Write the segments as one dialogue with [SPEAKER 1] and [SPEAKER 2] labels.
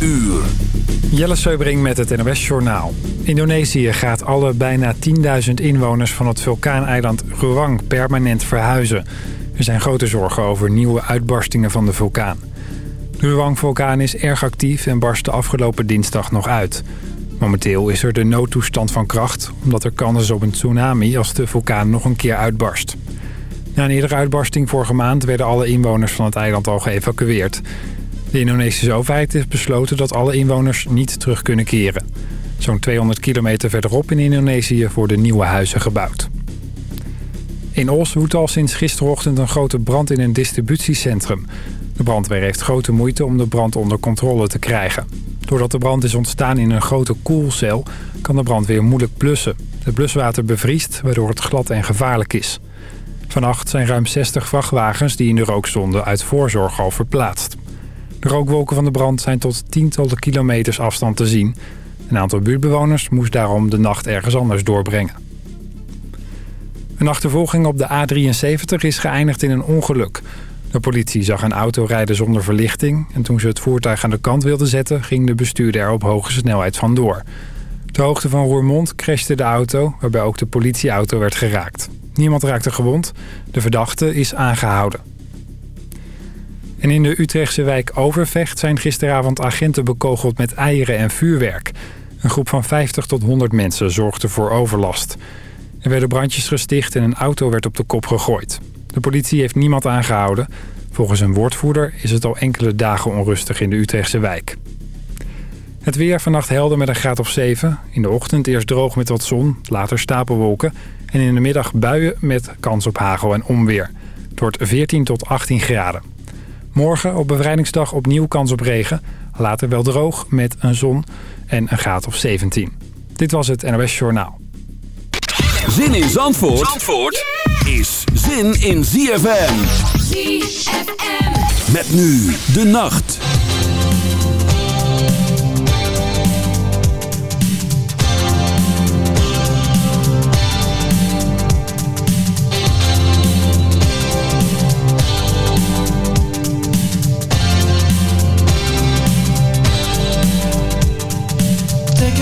[SPEAKER 1] uur.
[SPEAKER 2] Jelle Seubring met het NOS Journaal. Indonesië gaat alle bijna 10.000 inwoners van het vulkaaneiland Ruang permanent verhuizen. Er zijn grote zorgen over nieuwe uitbarstingen van de vulkaan. De Ruang-vulkaan is erg actief en barst de afgelopen dinsdag nog uit. Momenteel is er de noodtoestand van kracht... omdat er kans is op een tsunami als de vulkaan nog een keer uitbarst. Na een eerdere uitbarsting vorige maand werden alle inwoners van het eiland al geëvacueerd. De Indonesische overheid heeft besloten dat alle inwoners niet terug kunnen keren. Zo'n 200 kilometer verderop in Indonesië worden nieuwe huizen gebouwd. In Os woedt al sinds gisterochtend een grote brand in een distributiecentrum. De brandweer heeft grote moeite om de brand onder controle te krijgen. Doordat de brand is ontstaan in een grote koelcel kan de brandweer moeilijk blussen. Het bluswater bevriest, waardoor het glad en gevaarlijk is. Vannacht zijn ruim 60 vrachtwagens die in de rook stonden uit voorzorg al verplaatst. De rookwolken van de brand zijn tot tientallen kilometers afstand te zien. Een aantal buurtbewoners moest daarom de nacht ergens anders doorbrengen. Een achtervolging op de A73 is geëindigd in een ongeluk. De politie zag een auto rijden zonder verlichting... en toen ze het voertuig aan de kant wilden zetten... ging de bestuurder er op hoge snelheid vandoor. De hoogte van Roermond crashte de auto... waarbij ook de politieauto werd geraakt. Niemand raakte gewond. De verdachte is aangehouden. En in de Utrechtse wijk Overvecht zijn gisteravond agenten bekogeld met eieren en vuurwerk. Een groep van 50 tot 100 mensen zorgde voor overlast. Er werden brandjes gesticht en een auto werd op de kop gegooid. De politie heeft niemand aangehouden. Volgens een woordvoerder is het al enkele dagen onrustig in de Utrechtse wijk. Het weer vannacht helder met een graad of 7. In de ochtend eerst droog met wat zon, later stapelwolken. En in de middag buien met kans op hagel en onweer. Het wordt 14 tot 18 graden. Morgen op bevrijdingsdag opnieuw kans op regen. Later wel droog met een zon en een graad of 17. Dit was het NOS Journaal.
[SPEAKER 1] Zin in Zandvoort, Zandvoort is zin in ZFM. ZFM. Met nu de nacht.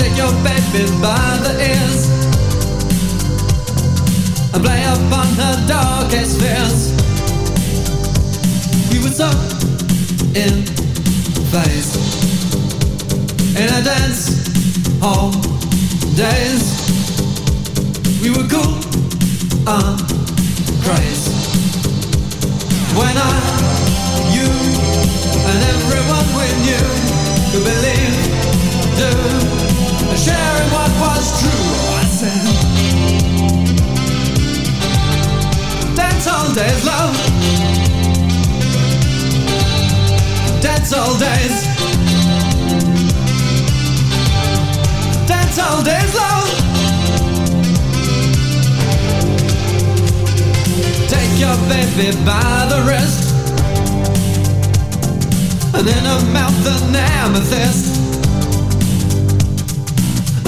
[SPEAKER 3] take your baby by the ears and play upon her darkest fears. We were so in phase in a dance hall days. We were cool and crazy when I, you, and everyone we knew could believe, do sharing what was true. I said, Dance all days, love. Dance all days. Dance all days, love. Take your baby by the wrist. And in her mouth an amethyst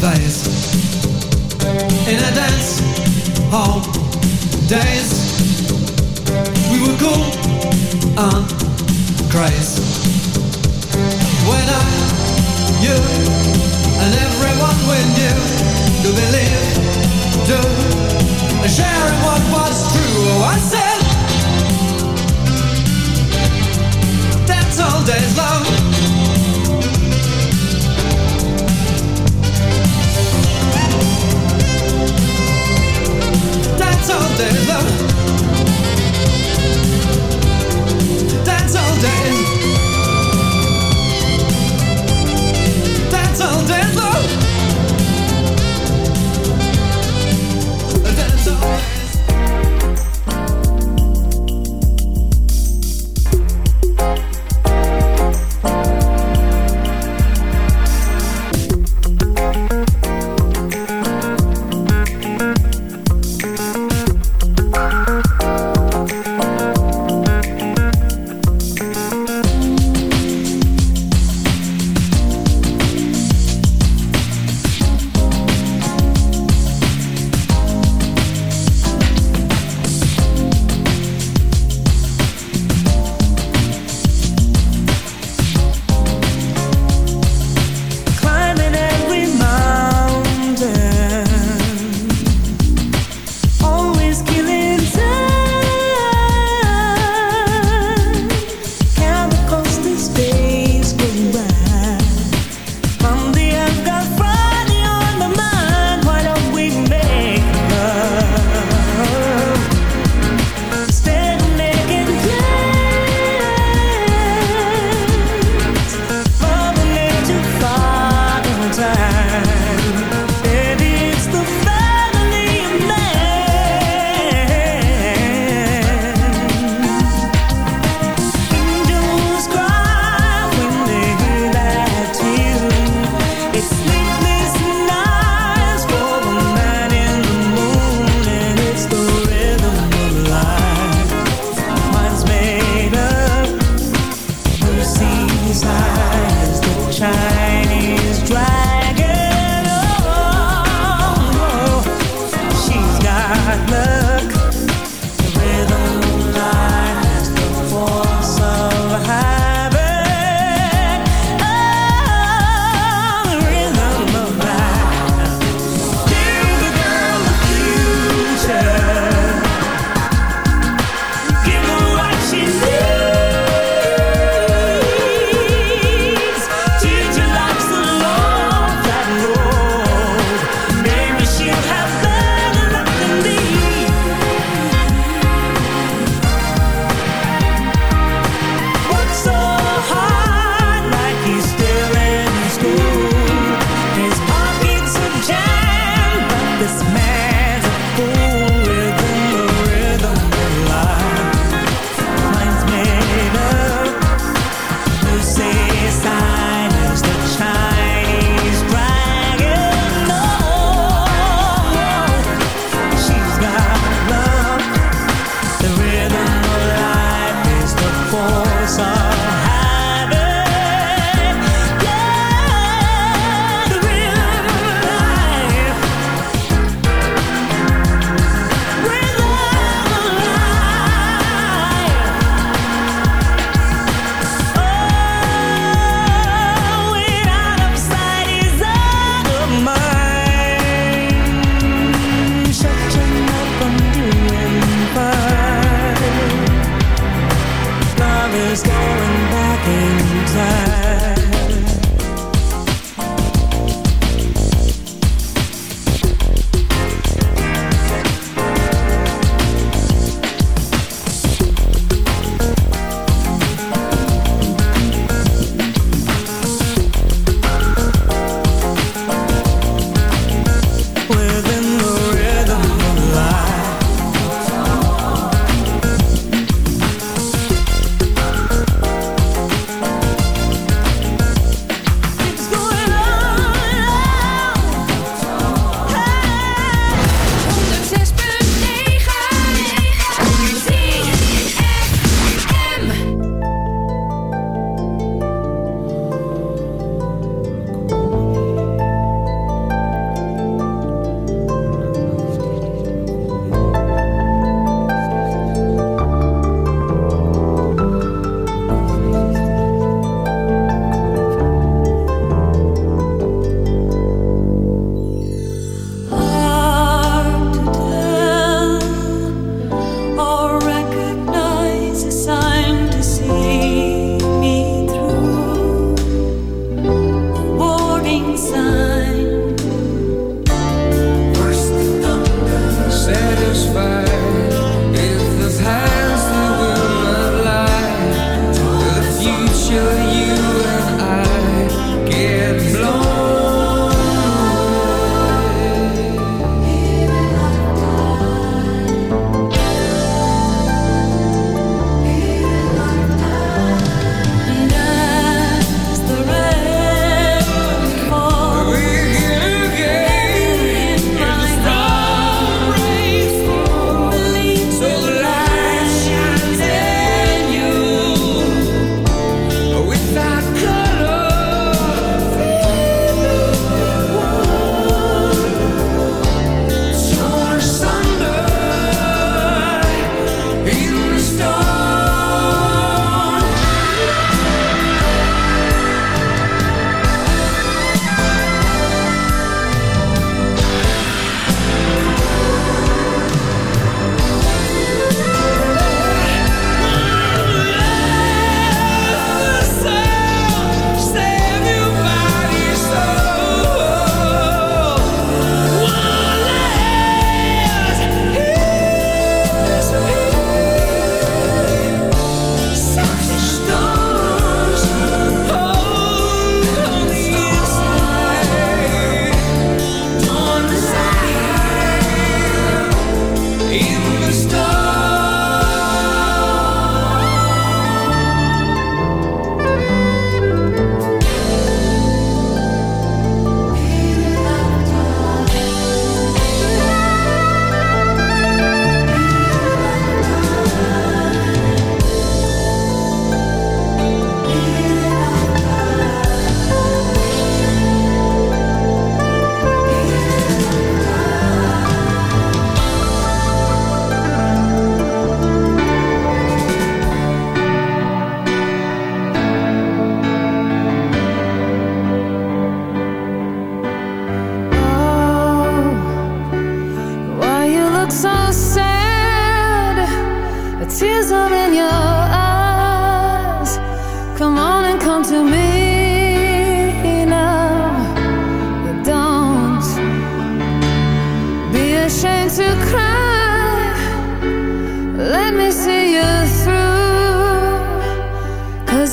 [SPEAKER 3] days. In a dance hall days. We were cool and crazy. When I, you and everyone we knew Do believe, do and sharing what was true Oh, I said That's all days
[SPEAKER 4] long.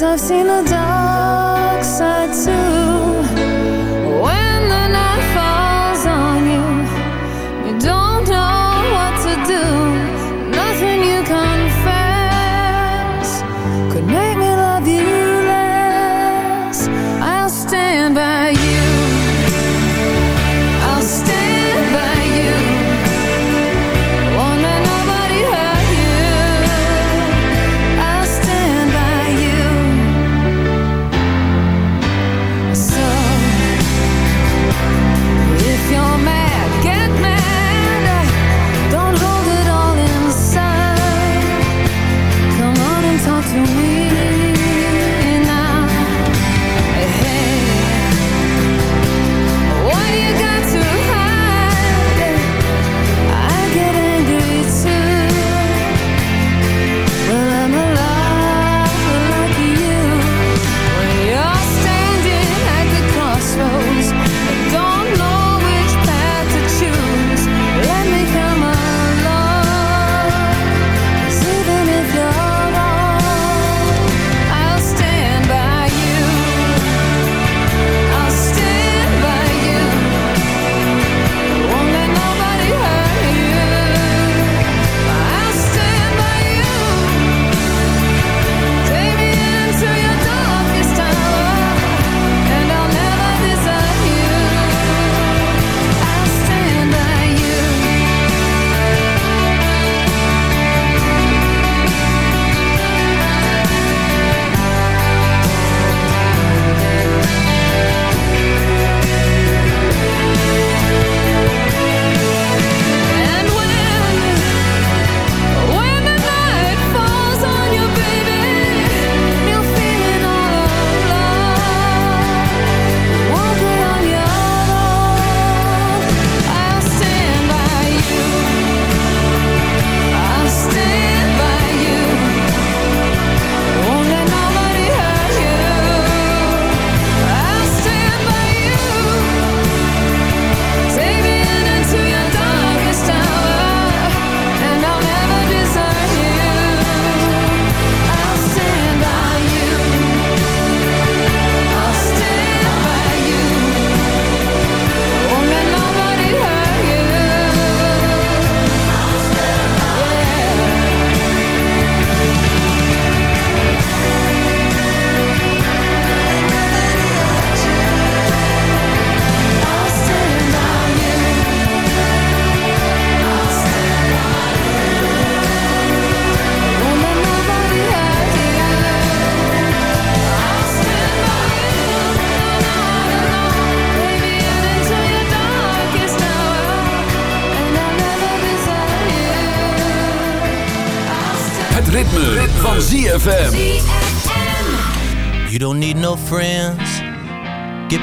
[SPEAKER 4] I've seen the
[SPEAKER 5] dark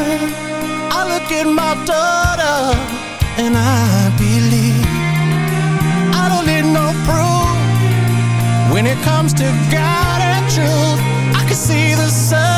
[SPEAKER 5] I look at my daughter And I believe. I don't need no proof. When it comes to
[SPEAKER 6] God and truth I can see the sun.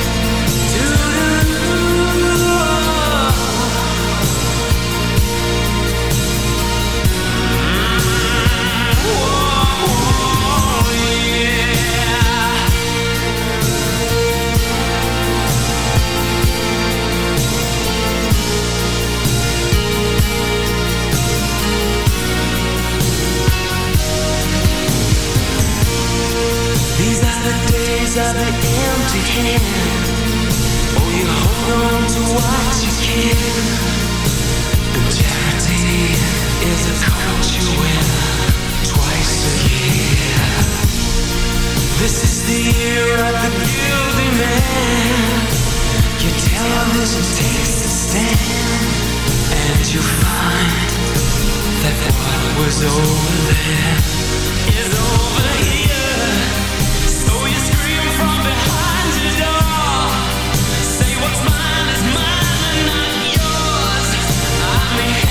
[SPEAKER 6] is an empty hand. Oh, you hold on to what you can. And charity is a coat you wear twice a year. This is the year of the guilty man. Your television takes a stand, and you find that what was over there is over here. morning.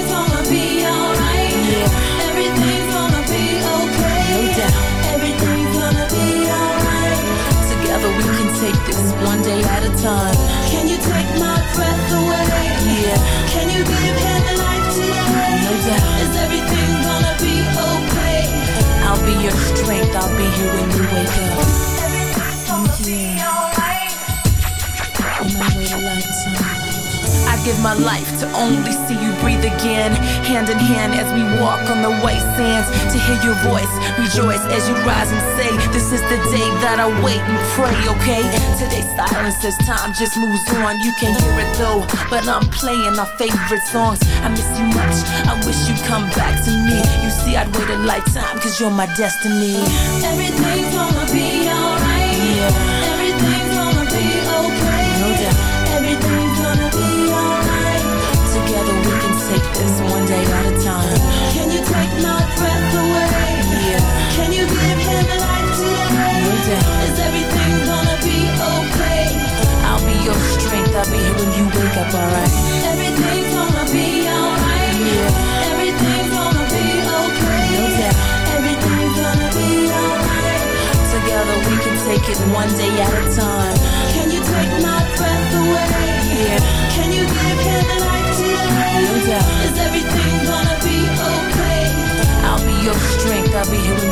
[SPEAKER 7] take this one day at a time.
[SPEAKER 8] Can you take my breath away?
[SPEAKER 7] Yeah,
[SPEAKER 8] Can you give him life today?
[SPEAKER 7] no doubt.
[SPEAKER 8] Is everything gonna be okay?
[SPEAKER 7] I'll be your strength. I'll be here when you wake up.
[SPEAKER 8] Everything's gonna be alright.
[SPEAKER 7] My way to lifetime. I give my life to only see you breathe again. Hand in hand as we walk on the white sands. To hear your voice, rejoice as you rise and say, This is the day that I wait and pray, okay? Today's silence as time just moves on. You can hear it though, but I'm playing our favorite songs. I miss you much. I wish you'd come back to me. You see, I'd wait a lifetime, cause you're my destiny.
[SPEAKER 8] Everything's gonna be alright.
[SPEAKER 7] Yeah.
[SPEAKER 8] Everything's gonna be okay.
[SPEAKER 7] No doubt.
[SPEAKER 8] Everything's gonna be alright.
[SPEAKER 7] Together we can take this one day at a time.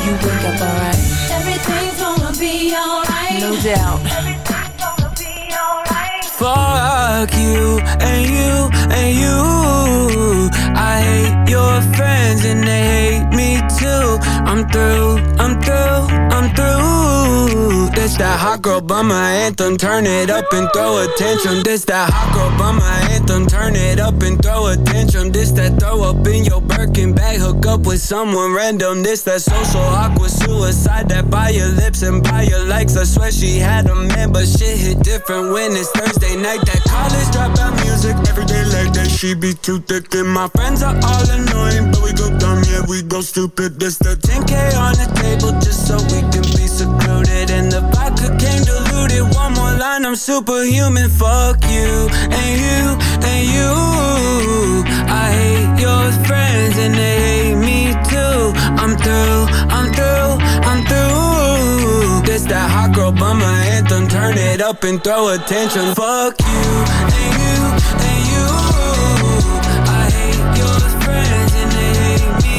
[SPEAKER 8] You
[SPEAKER 7] wake up, alright?
[SPEAKER 8] Everything's gonna be alright.
[SPEAKER 7] No doubt.
[SPEAKER 8] Everything's gonna be alright.
[SPEAKER 9] Fuck you and you and you. I hate your friends and they hate me too. I'm through, I'm through, I'm through. This that hot bummer anthem. Turn it up and throw a tantrum. This that girl bummer anthem. Turn it up and throw a tantrum. This that throw up in your Birkin bag. Hook up with someone random. This that social awkward suicide. That by your lips and by your likes. I swear she had a man, but shit hit different when it's Thursday night. That college dropout music every day like that. She be too thick and my friends are all annoying, but we go yeah we go stupid. This the 10k on the table just so we can be secluded. And the vodka came diluted. One more line, I'm superhuman. Fuck you and you and you. I hate your friends and they hate me too. I'm through, I'm through, I'm through. This that hot girl bummer anthem. Turn it up and throw attention. Fuck you and you and you. I hate your friends and they hate me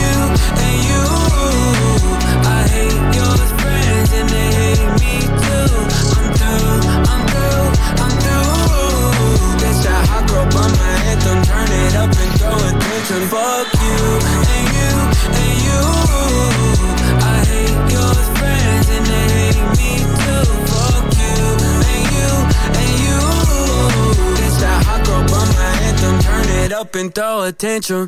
[SPEAKER 9] up and
[SPEAKER 10] throw a tantrum